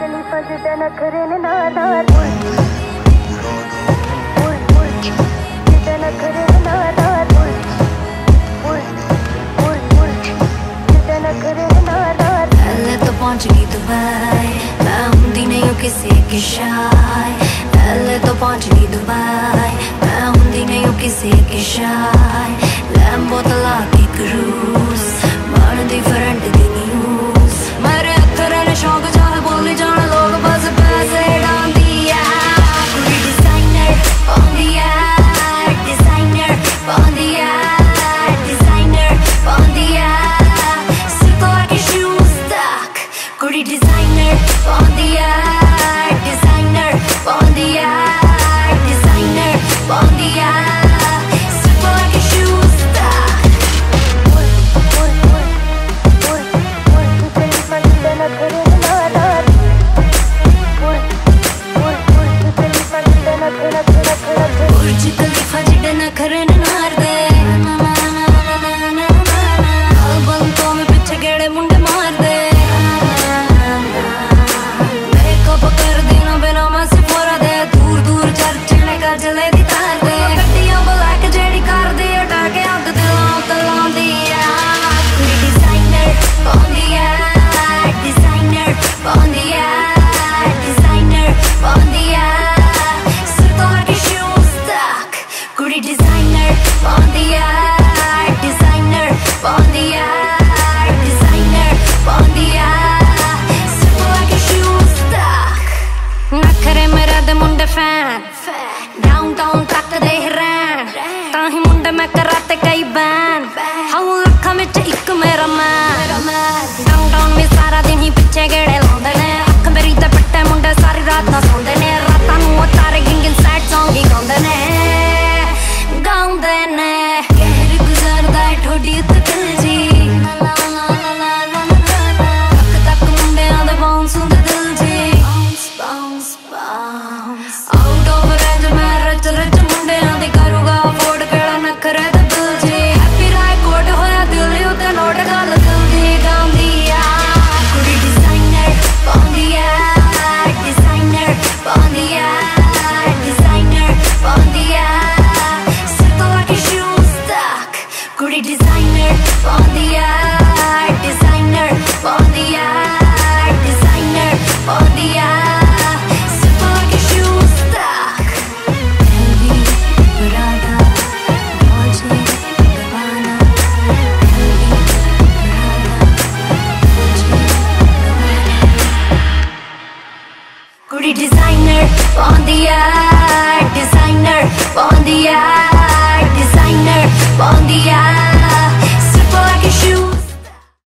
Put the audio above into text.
कली फजद नखरे पहले तो पहुँच गई दुबई, मैं हूँ नहीं हूँ किसी की शाय। पहले तो पहुँच गई दुबई, मैं हूँ नहीं हूँ किसी की शाय। लैम्बो तला की क्रूज। खरे ना levitarte. Designer on the air. designer